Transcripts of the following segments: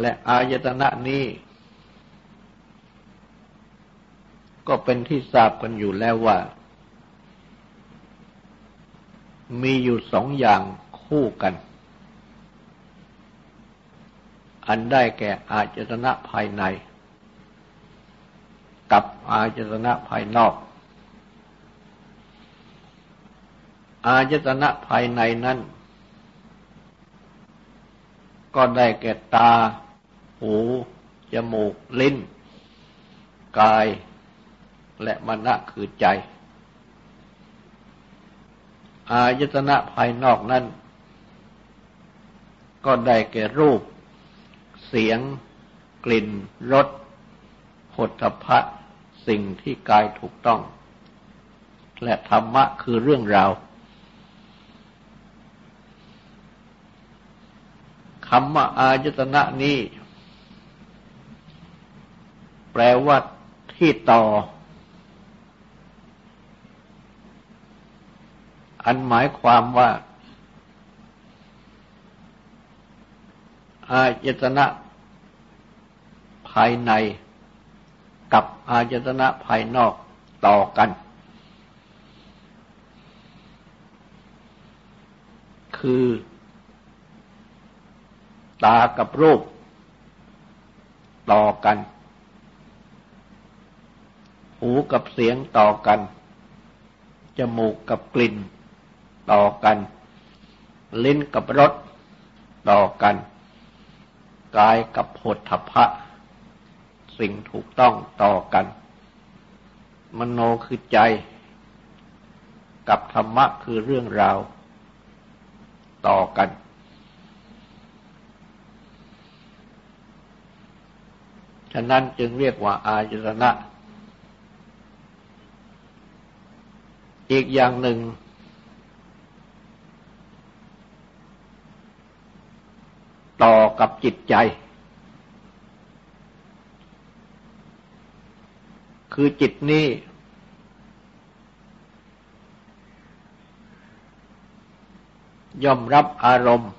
และอายตนะนี้ ก็เป็นที่ทราบกันอยู่แล้วว่า มีอยู่สองอย่างคู่กัน อันได้แก่อาจตนะภายใน กับอาจตนะภายนอก อาจตนะภายในนั้นก็ได้แก่ตา หู จมูก ลิ้น กาย และมณะคือใจ อายตนะภายนอกนั้น ก็ได้แก่รูป เสียง กลิ่น รสผลพะสิ่งที่กายถูกต้อง และธรรมะคือเรื่องราวคำว่าอายตนะนี้ แปลว่าที่ต่อ อันหมายความว่า อายตนะภายใน กับอายตนะภายนอกต่อกัน คือ ตากับรูป ต่อกัน หูกับเสียงต่อกัน จมูกกับกลิ่นต่อกัน ลิ้นกับรสต่อกัน กายกับผลทพะ สิ่งถูกต้องต่อกัน มโนคือใจ กับธรรมะคือเรื่องราว ต่อกัน ฉะนั้นจึงเรียกว่า อาจรณะ อีกอย่างหนึ่ง ต่อกับจิตใจ คือจิตนี้ย่อมรับอารมณ์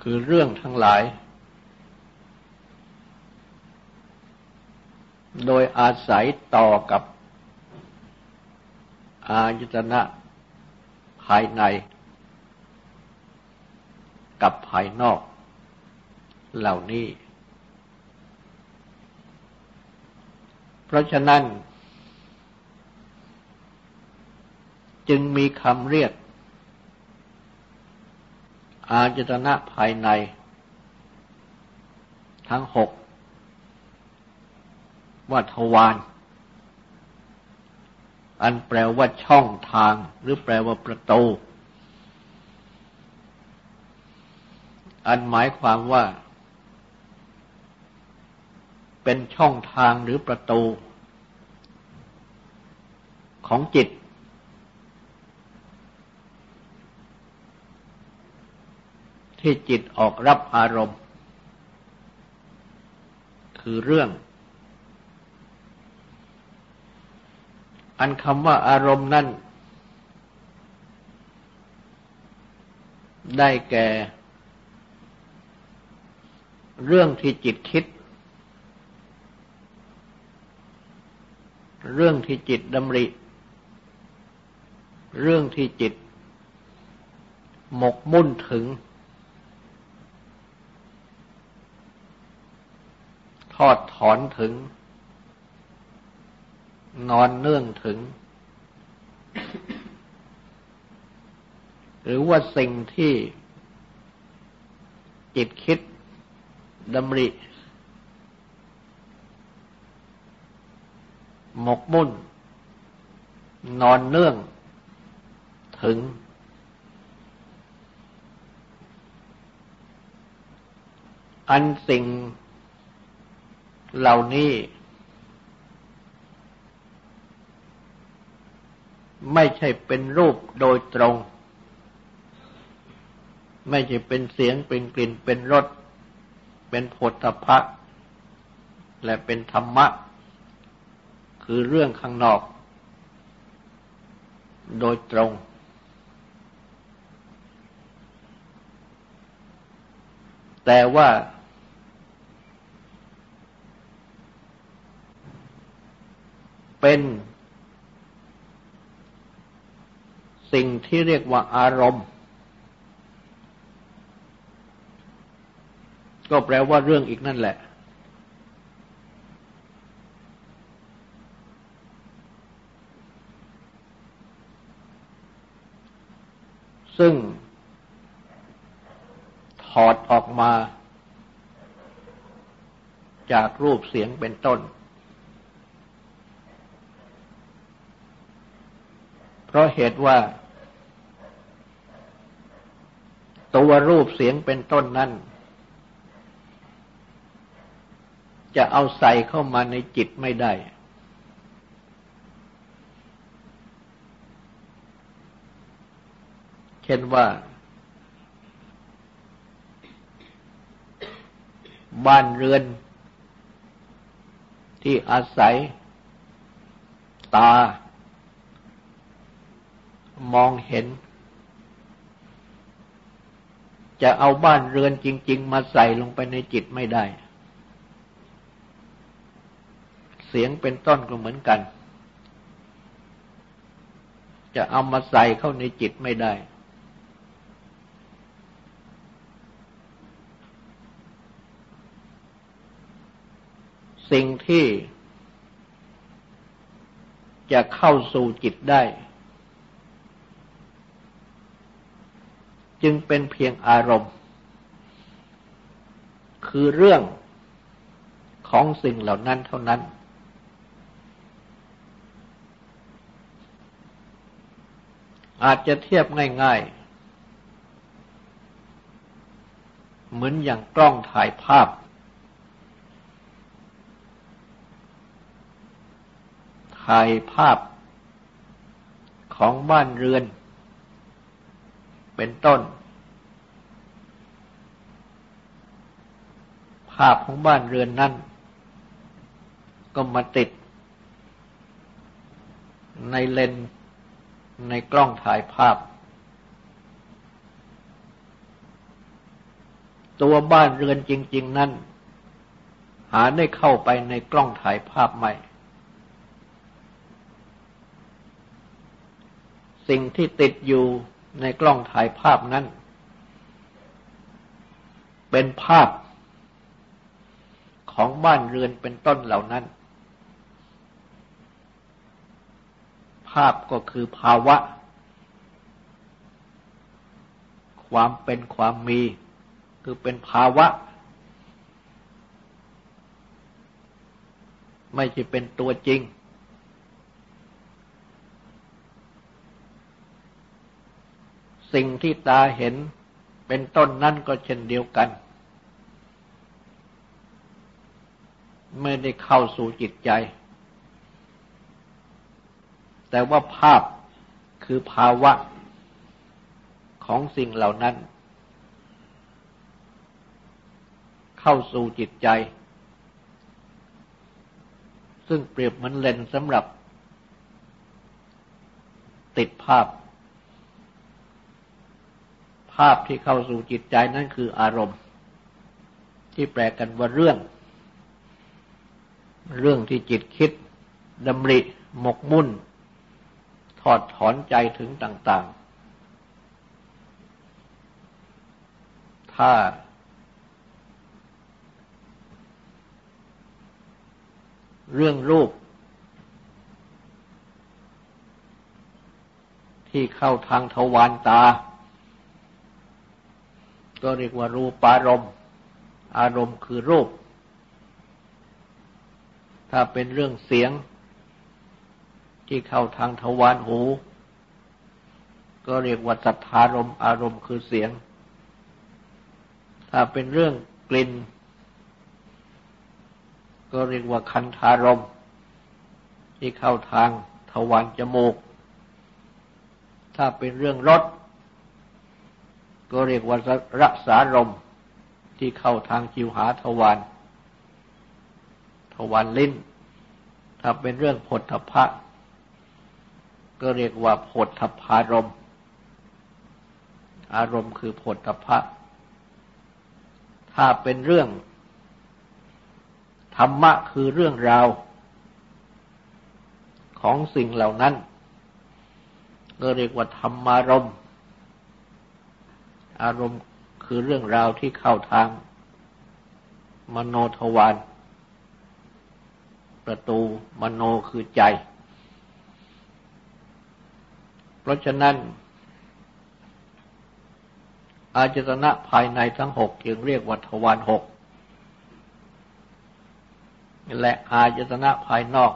คือเรื่องทั้งหลาย โดยอาศัยต่อกับ อายตนะ ภายใน กับภายนอก เหล่านี้ เพราะฉะนั้น จึงมีคำเรียก อาจตนะภายใน ทั้งหกว่าทวาร อันแปลว่าช่องทาง หรือแปลว่าประตู อันหมายความว่า เป็นช่องทางหรือประตู ของจิต ที่จิตออกรับอารมณ์ คือเรื่อง อันคำว่าอารมณ์นั่น ได้แก่ เรื่องที่จิตคิด เรื่องที่จิตดำริ เรื่องที่จิต หมกมุ่นถึง ทอดถอนถึง นอนเนื่องถึง หรือว่าสิ่งที่จิตคิดดำริ หมกมุ่น นอนเนื่องถึง อันสิ่งเหล่านี้ ไม่ใช่เป็นรูปโดยตรง ไม่ใช่เป็นเสียงเป็นกลิ่นเป็นรส เป็นผลตภะและเป็นธรรมะ คือเรื่องข้างนอก โดยตรง แต่ว่าเป็น สิ่งที่เรียกว่าอารมณ์ ก็แปลว่าเรื่องอีกนั่นแหละ ซึ่ง ถอดออกมา จากรูปเสียงเป็นต้น เพราะเหตุว่า ตัวรูปเสียงเป็นต้นนั้น จะเอาใส่เข้ามาในจิตไม่ได้ เช่นว่า บ้านเรือนที่อาศัย ตา มองเห็น จะเอาบ้านเรือนจริง ๆ มาใส่ลงไปในจิตไม่ได้ เสียงเป็นต้นก็เหมือนกัน จะเอามาใส่เข้าในจิตไม่ได้ สิ่งที่จะเข้าสู่จิตได้ จึงเป็นเพียงอารมณ์ คือเรื่องของสิ่งเหล่านั้นเท่านั้น อาจจะเทียบง่ายๆ เหมือนอย่างกล้องถ่ายภาพ ถ่ายภาพของบ้านเรือน เป็นต้น ภาพของบ้านเรือนนั้น ก็มาติด ในเลนในกล้องถ่ายภาพ ตัวบ้านเรือนจริง ๆ นั้น หาได้เข้าไปในกล้องถ่ายภาพใหม่สิ่งที่ติดอยู่ ในกล้องถ่ายภาพนั้น เป็นภาพของบ้านเรือนเป็นต้นเหล่านั้น ภาพก็คือภาวะ ความเป็นความมี คือเป็นภาวะ ไม่ใช่เป็นตัวจริง สิ่งที่ตาเห็นเป็นต้นนั่นก็เช่นเดียวกันไม่ได้เข้าสู่จิตใจ แต่ว่าภาพคือภาวะของสิ่งเหล่านั้น เข้าสู่จิตใจ ซึ่งเปรียบเหมือนเลนสำหรับติดภาพ ภาพที่เข้าสู่จิตใจนั่นคืออารมณ์ ที่แปลกันว่าเรื่อง เรื่องที่จิตคิดดำริหมกมุ่น ถอดถอนใจถึงต่าง ๆ ถ้า เรื่องรูป ที่เข้าทางทวารตา ก็เรียกว่ารูปารมณ์ อารมณ์คือรูป ถ้าเป็นเรื่องเสียงที่เข้าทางทวารหู ก็เรียกว่าสัทธารมอารมณ์คือเสียง ถ้าเป็นเรื่องกลิ่น ก็เรียกว่าคันธารมที่เข้าทางทวารจมูก ถ้าเป็นเรื่องรส ก็เรียกว่ารักษารมที่เข้าทางจิวหาทวารทวารลิ้น ถ้าเป็นเรื่องผลทพะ ก็เรียกว่าผลทพารม อารมณ์คือผลทพะ ถ้าเป็นเรื่อง ธรรมะคือเรื่องราว ของสิ่งเหล่านั้น ก็เรียกว่าธรรมารม อารมณ์คือเรื่องราวที่เข้าทาง มโนทวารประตูมโนคือใจ เพราะฉะนั้น อาจตนะภายในทั้งหกจึงเรียกว่าทวารหกและอาจตนะภายนอก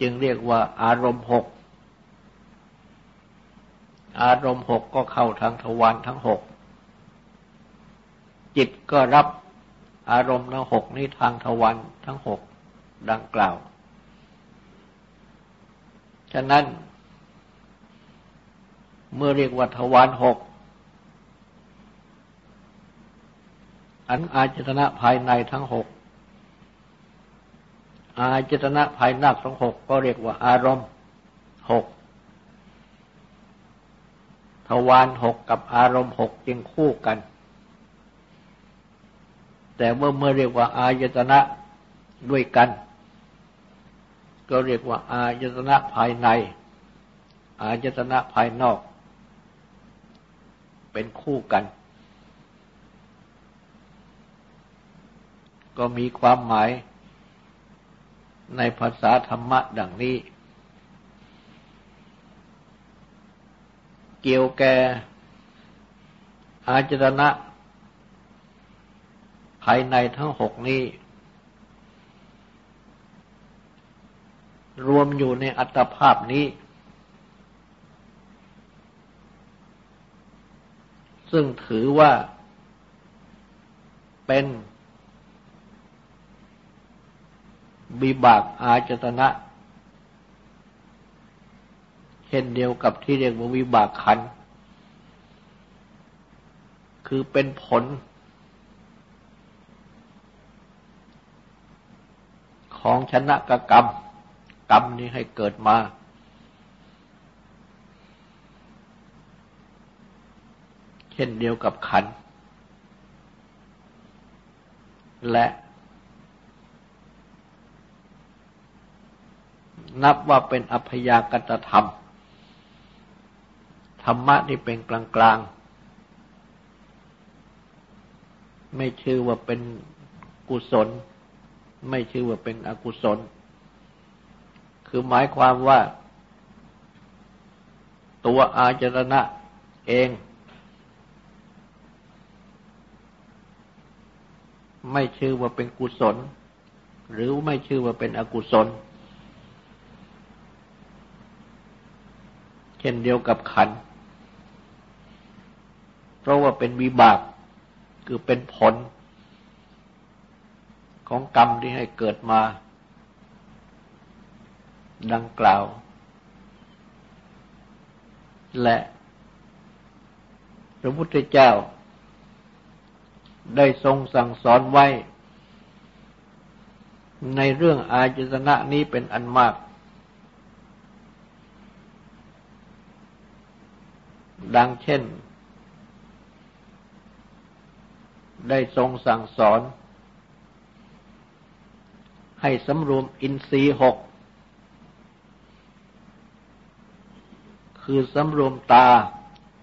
จึงเรียกว่าอารมณ์หก อารมณ์หกก็เข้าทางทวารทั้งหก จิตก็รับอารมณ์ทั้งหกนี้ทางทวารทั้งหกดังกล่าว ฉะนั้น เมื่อเรียกว่าทวารหกอันอาจตนะภายในทั้งหก อาจตนะภายนอกทั้งหกก็เรียกว่าอารมณ์หก ทวารหกกับอารมณ์หกจึงคู่กัน แต่เมื่อเมื่อเรียกว่าอายตนะด้วยกัน ก็เรียกว่าอายตนะภายใน อายตนะภายนอก เป็นคู่กัน ก็มีความหมายในภาษาธรรมะดังนี้ เกี่ยวแก่อาจตนะ ภายในทั้งหกนี้ รวมอยู่ในอัตภาพนี้ ซึ่งถือว่าเป็นบิบากอาจตนะ เช่นเดียวกับที่เรียกว่าวิบากขัน คือเป็นผล ของชนะกกรรม กรรมนี้ให้เกิดมา เช่นเดียวกับขัน และนับว่าเป็นอัพยากตธรรม รรมะที่เป็นกลางๆ ไม่ชื่อว่าเป็นกุศล ไม่ชื่อว่าเป็นอกุศล คือหมายความว่า ตัวอาจรณะเอง ไม่ชื่อว่าเป็นกุศล หรือไม่ชื่อว่าเป็นอกุศลเช่นเดียวกับขัน เพราะว่าเป็นวิบากคือเป็นผล ของกรรมที่ให้เกิดมา ดังกล่าว และ พระพุทธเจ้า ได้ทรงสั่งสอนไว้ ในเรื่องอาจตนะนี้เป็นอันมาก ดังเช่น ได้ทรงสั่งสอน ให้สำรวมอินทรีย์หก คือสำรวมตา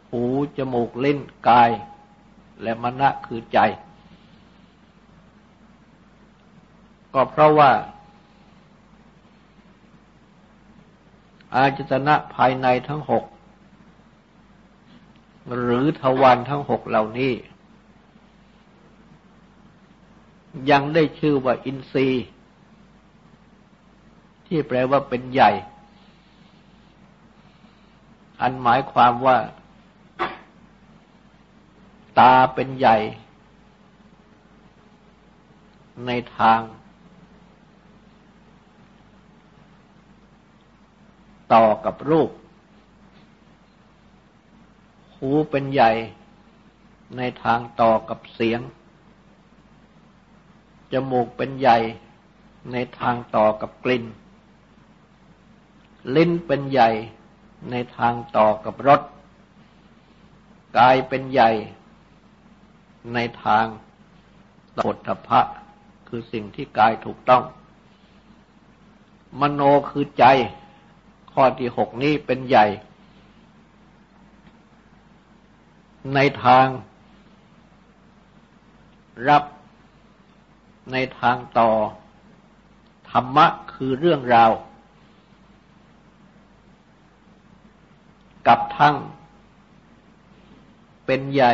หู จมูกเล่นกาย และมณะคือใจ ก็เพราะว่า อาจตนะภายในทั้งหก หรือทวารทั้งหกเหล่านี้ ยังได้ชื่อว่าอินทรีย์ ที่แปลว่าเป็นใหญ่ อันหมายความว่า ตาเป็นใหญ่ ในทาง ต่อกับรูป หูเป็นใหญ่ ในทางต่อกับเสียง มูกเป็นใหญ่ในทางต่อกับกลิ่น ลิ้นเป็นใหญ่ในทางต่อกับรส กายเป็นใหญ่ในทางตถทพะคือสิ่งที่กายถูกต้อง มโนคือใจ ข้อที่หกนี้เป็นใหญ่ ในทางรับ ในทางต่อ ธรรมะคือเรื่องราว กับทั้ง เป็นใหญ่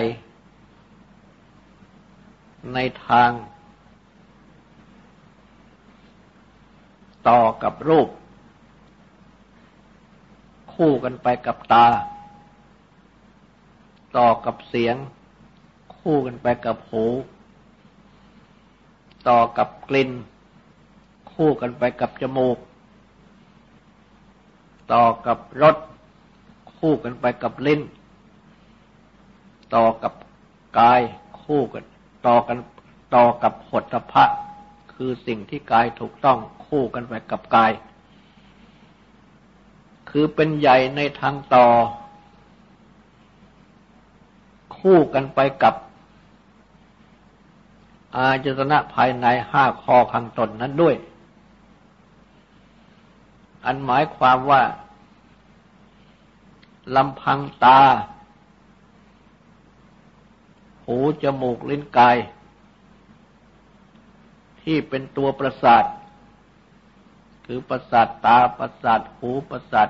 ในทาง ต่อกับรูป คู่กันไปกับตา ต่อกับเสียง คู่กันไปกับหู ต่อกับกลิ่น คู่กันไปกับจมูก ต่อกับรสคู่กันไปกับลิ้น ต่อกับกายคู่กัน ต่อกันต่อกับหดพะคือสิ่งที่กายถูกต้องคู่กันไปกับกาย คือเป็นใหญ่ในทางต่อ คู่กันไปกับ อาจตนะภายในห้าคอข้างตนนั้นด้วย อันหมายความว่าลำพังตา หูจมูกลิ้นกาย ที่เป็นตัวประสาท คือประสาทตาประสาทหูประสาท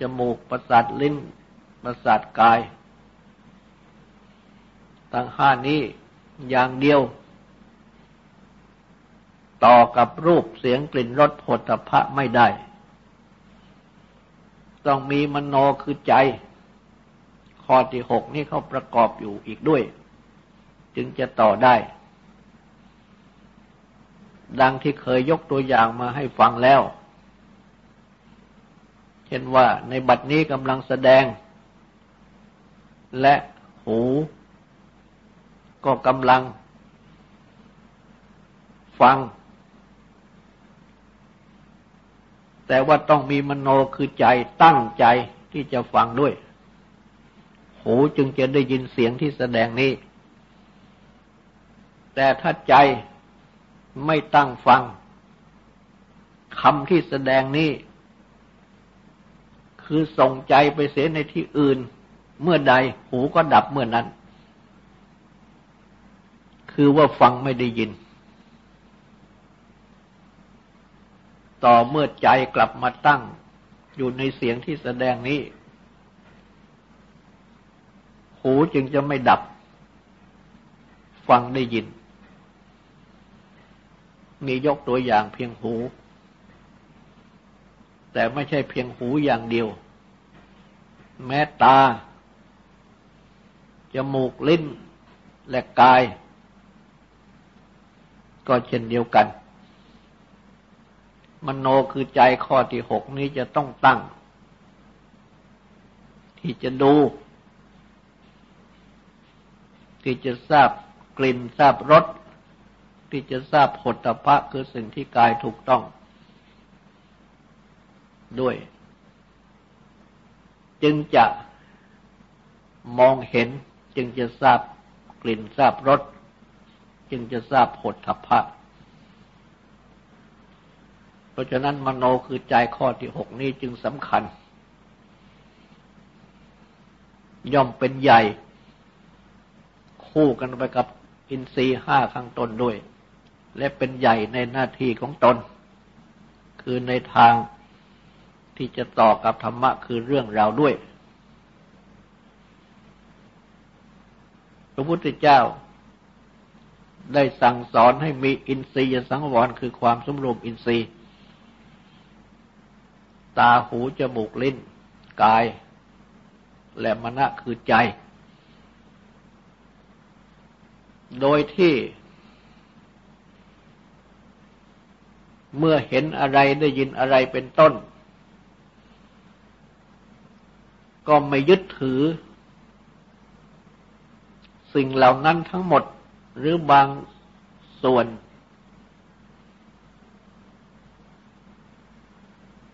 จมูกประสาทลิ้นประสาทกาย ทั้งห้านี้อย่างเดียว ต่อกับรูปเสียงกลิ่นรสผลตภะไม่ได้ ต้องมีมโนคือใจ ข้อที่หกนี่เขาประกอบอยู่อีกด้วย จึงจะต่อได้ ดังที่เคยยกตัวอย่างมาให้ฟังแล้ว เช่นว่าในบัดนี้กำลังแสดง และหู ก็กำลัง ฟัง แต่ว่าต้องมีมโนคือใจตั้งใจที่จะฟังด้วย หูจึงจะได้ยินเสียงที่แสดงนี้ แต่ถ้าใจไม่ตั้งฟังคำที่แสดงนี้ คือส่งใจไปเสียในที่อื่น เมื่อใดหูก็ดับเมื่อนั้น คือว่าฟังไม่ได้ยิน ต่อเมื่อใจกลับมาตั้ง อยู่ในเสียงที่แสดงนี้ หูจึงจะไม่ดับ ฟังได้ยิน มียกตัวอย่างเพียงหู แต่ไม่ใช่เพียงหูอย่างเดียว แม้ตา จมูกลิ้นและกาย ก็เช่นเดียวกัน มโนคือใจข้อที่หกนี้จะต้องตั้ง ที่จะดู ที่จะทราบกลิ่นทราบรสที่จะทราบผลตภะคือสิ่งที่กายถูกต้อง ด้วย จึงจะมองเห็นจึงจะทราบกลิ่นทราบรส จึงจะทราบผลทพะ เพราะฉะนั้นมโนคือใจข้อที่หกนี้จึงสำคัญ ย่อมเป็นใหญ่ คู่กันไปกับอินทรีห้าข้างตนด้วย และเป็นใหญ่ในหน้าที่ของตน คือในทางที่จะต่อกับธรรมะคือเรื่องราวด้วย พระพุทธเจ้า ได้สั่งสอนให้มีอินทรียสังวรคือความสมรวมอินทรีย์ ตาหูจมูกลิ้น กาย และมณะคือใจ โดยที่เมื่อเห็นอะไรได้ยินอะไรเป็นต้น ก็ไม่ยึดถือ สิ่งเหล่านั้นทั้งหมด หรือบางส่วน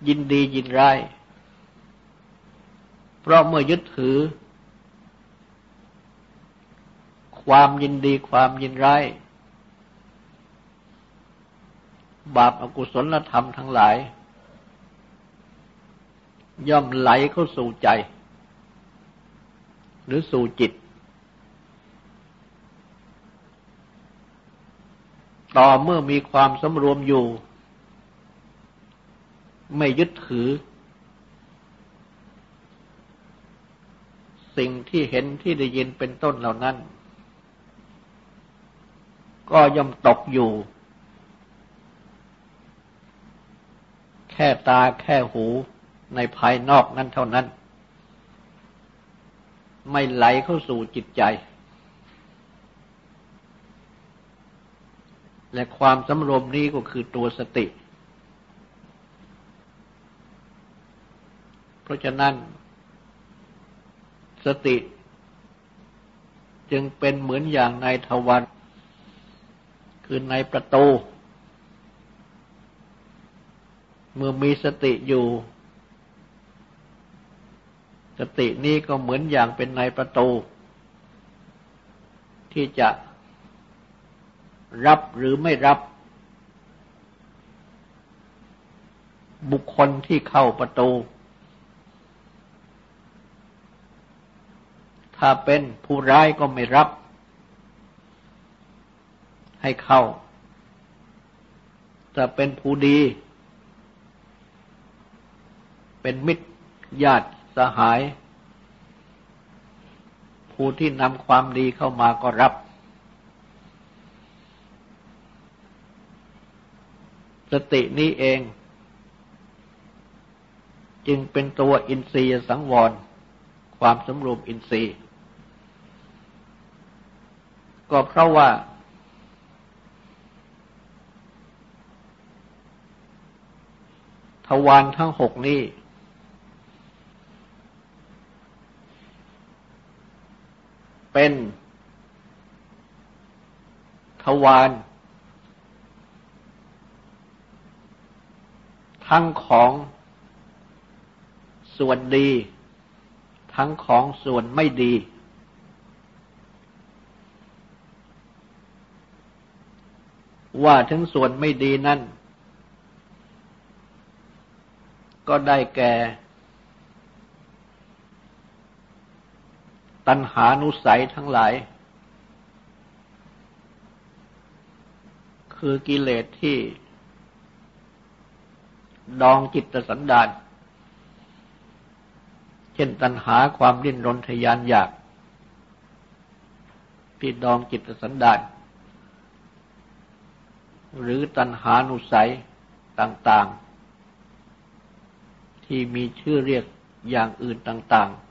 ยินดียินร้าย เพราะเมื่อยึดถือ ความยินดีความยินร้าย บาปอากุศลธรรมทั้งหลาย ย่อมไหลเข้าสู่ใจ หรือสู่จิต ต่อเมื่อมีความสำรวมอยู่ ไม่ยึดถือ สิ่งที่เห็นที่ได้ยินเป็นต้นเหล่านั้น ก็ย่อมตกอยู่ แค่ตาแค่หูในภายนอกนั้นเท่านั้น ไม่ไหลเข้าสู่จิตใจ และความสำรวมนี้ก็คือตัวสติ เพราะฉะนั้น สติ จึงเป็นเหมือนอย่างในทวัน คือในประตู เมื่อมีสติอยู่ สตินี้ก็เหมือนอย่างเป็นในประตู ที่จะ รับหรือไม่รับ บุคคลที่เข้าประตู ถ้าเป็นผู้ร้ายก็ไม่รับ ให้เข้าถ้าเป็นผู้ดี เป็นมิตรญาติสหาย ผู้ที่นำความดีเข้ามาก็รับ สตินี้เอง จึงเป็นตัวอินทรียสังวร ความสำรวมอินทรีย์ ก็เพราะว่า ทวารทั้งหกนี้เป็นทวาร ทั้งของส่วนดี ทั้งของส่วนไม่ดี ว่าถึงส่วนไม่ดีนั่น ก็ได้แก่ ตัณหานุสัยทั้งหลาย คือกิเลสที่ ดองจิตสันดานเช่นตัณหาความดิ้นรนทยานอยาก ที่ดองจิตสันดานหรือตัณหานุสัยต่างๆ ที่มีชื่อเรียกอย่างอื่นต่าง ๆ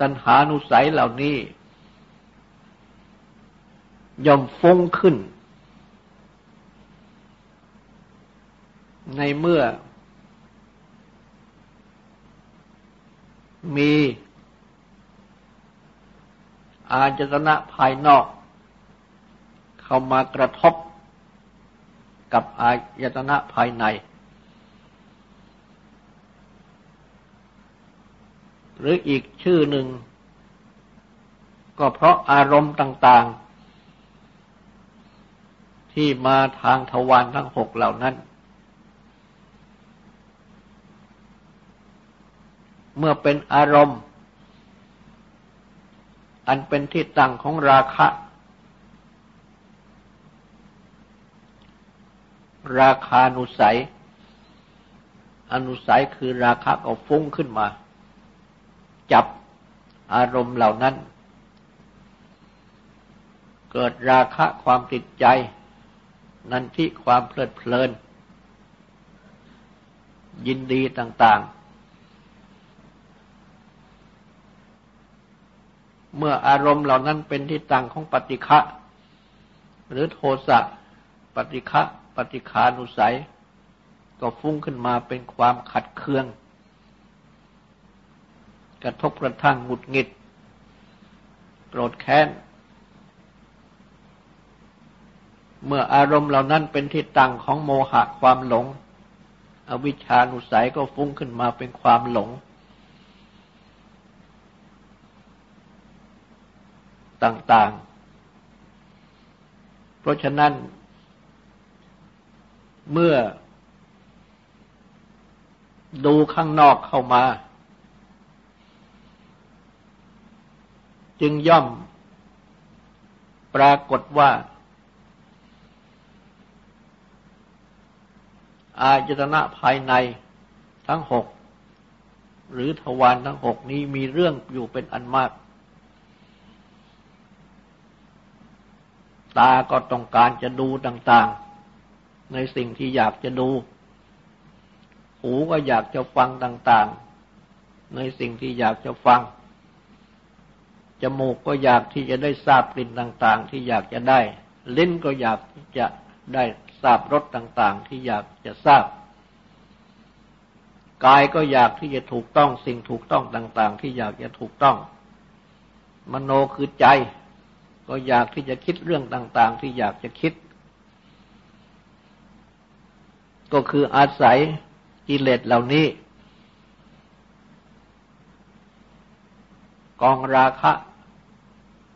ตัณหานุสัยเหล่านี้ ย่อมฟุ้งขึ้น ในเมื่อ มีอาจตนะภายนอก เข้ามากระทบกับอายตนะภายใน หรืออีกชื่อหนึ่ง ก็เพราะอารมณ์ต่าง ๆ ที่มาทางทวารทั้งหกเหล่านั้น เมื่อเป็นอารมณ์ อันเป็นที่ตั้งของราคะ ราคานุสัย อนุสัยคือราคะก็ฟุ้งขึ้นมา จับอารมณ์เหล่านั้น เกิดราคะความติดใจ นันทิความเพลิดเพลิน ยินดีต่าง ๆ เมื่ออารมณ์เหล่านั้นเป็นที่ตั้งของปฏิฆะหรือโทสะปฏิฆะปฏิคานุสัย ก็ฟุ้งขึ้นมาเป็นความขัดเคือง กระทบกระทั่งหงุดหงิด โกรธแค้น เมื่ออารมณ์เหล่านั้นเป็นที่ตั้งของโมหะความหลง อวิชชาหนุสัยก็ฟุ้งขึ้นมาเป็นความหลง ต่างๆ เพราะฉะนั้นเมื่อดูข้างนอกเข้ามา จึงย่อมปรากฏว่า อาจตนะภายในทั้งหกหรือทวารทั้งหกนี้มีเรื่องอยู่เป็นอันมาก ตาก็ต้องการจะดูต่างๆ ในสิ่งที่อยากจะดู หูก็อยากจะฟังต่างๆ ในสิ่งที่อยากจะฟัง จมูกก็อยากที่จะได้ทราบกลิ่นต่างๆ ที่อยากจะได้ ลิ้นก็อยากที่จะ ได้ทราบรสต่างๆ ที่อยากจะทราบ กายก็อยากที่จะถูกต้องสิ่งถูกต้องต่าง ๆ ที่อยากจะถูกต้อง มโนคือใจ ก็อยากที่จะคิดเรื่องต่าง ๆ ที่อยากจะคิด ก็คืออาศัยกิเลสเหล่านี้ กองราคะ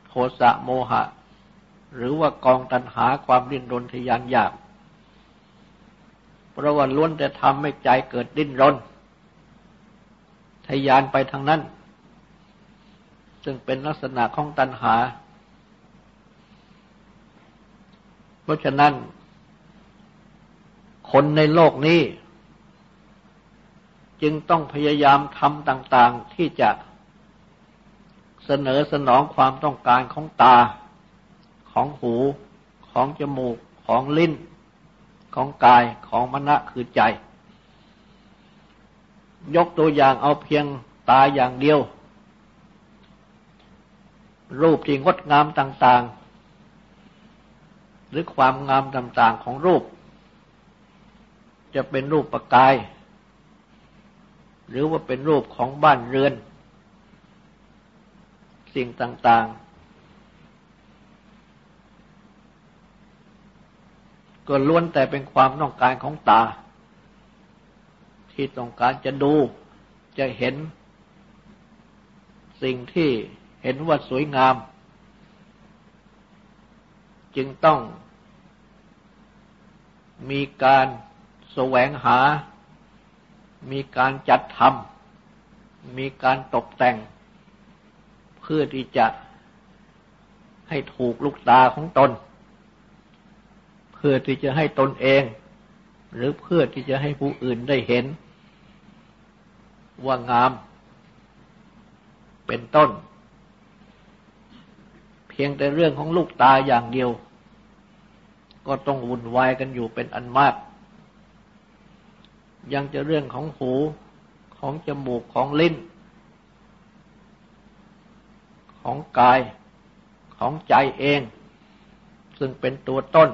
โทสะโมหะ หรือว่ากองตัณหาความดิ้นรนทยานอยาก เพราะว่าล้วนแต่ทำให้ใจเกิดดิ้นรน ทยานไปทางนั้น ซึ่งเป็นลักษณะของตัณหา เพราะฉะนั้น คนในโลกนี้ จึงต้องพยายามทำต่าง ๆที่จะเสนอสนองความต้องการของตา ของหู ของจมูก ของลิ้น ของกายของมณะคือใจ ยกตัวอย่างเอาเพียงตาอย่างเดียว รูปที่งดงามต่าง ๆ หรือความงามต่าง ๆ ของรูป จะเป็นรูปประกาย หรือว่าเป็นรูปของบ้านเรือน สิ่งต่าง ๆ ก็ล้วนแต่เป็นความต้องการของตา ที่ต้องการจะดูจะเห็น สิ่งที่เห็นว่าสวยงาม จึงต้องมีการแสวงหา มีการจัดทำมีการตกแต่ง เพื่อที่จะให้ถูกลูกตาของตน เพื่อที่จะให้ตนเอง หรือเพื่อที่จะให้ผู้อื่นได้เห็น ว่างาม เป็นต้น เพียงแต่เรื่องของลูกตาอย่างเดียว ก็ต้องวุ่นวายกันอยู่เป็นอันมาก ยังจะเรื่องของหูของจมูกของลิ้น ของกายของใจเอง ซึ่งเป็นตัวต้น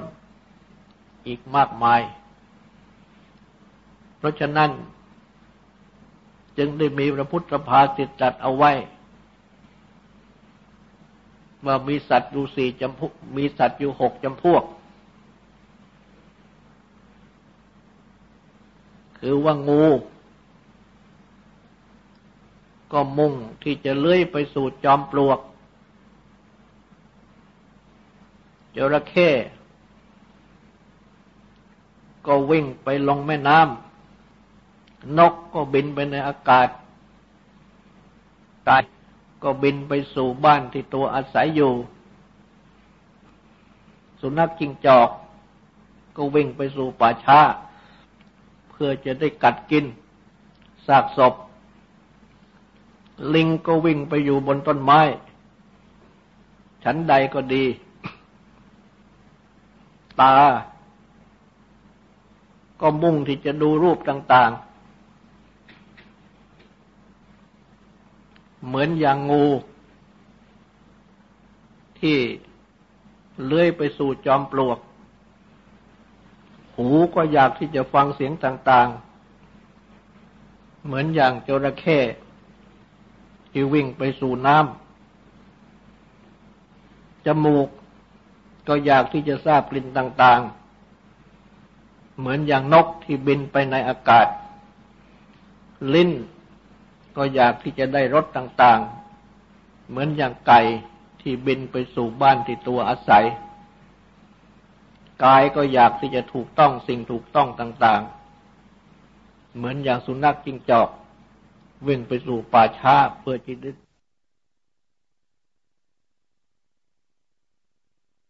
อีกมากมาย เพราะฉะนั้น จึงได้มีพระพุทธภาสิตจัดเอาไว้ว่ามีสัตว์อยู่สี่จำพวกมีสัตว์อยู่หกจำพวก คือว่างู ก็มุ่งที่จะเลื้อยไปสู่จอมปลวกจระเข้ ก็วิ่งไปลงแม่น้ำนกก็บินไปในอากาศตายก็บินไปสู่บ้านที่ตัวอาศัยอยู่ สุนัขจิงจอก ก็วิ่งไปสู่ป่าช้า เพื่อจะได้กัดกินซากศพ ลิงก็วิ่งไปอยู่บนต้นไม้ฉันใดก็ดี ตา ก็มุ่งที่จะดูรูปต่าง ๆ เหมือนอย่างงู ที่เลื้อยไปสู่จอมปลวก หูก็อยากที่จะฟังเสียงต่าง ๆ เหมือนอย่างจระเข้ที่วิ่งไปสู่น้ำ จมูกก็อยากที่จะทราบกลิ่นต่าง ๆ เหมือนอย่างนกที่บินไปในอากาศ ลิ้นก็อยากที่จะได้รสต่างๆ เหมือนอย่างไก่ที่บินไปสู่บ้านที่ตัวอาศัย กายก็อยากที่จะถูกต้องสิ่งถูกต้องต่างๆ เหมือนอย่างสุนัขจิ้งจอก วิ่งไปสู่ป่าช้าเพื่อที่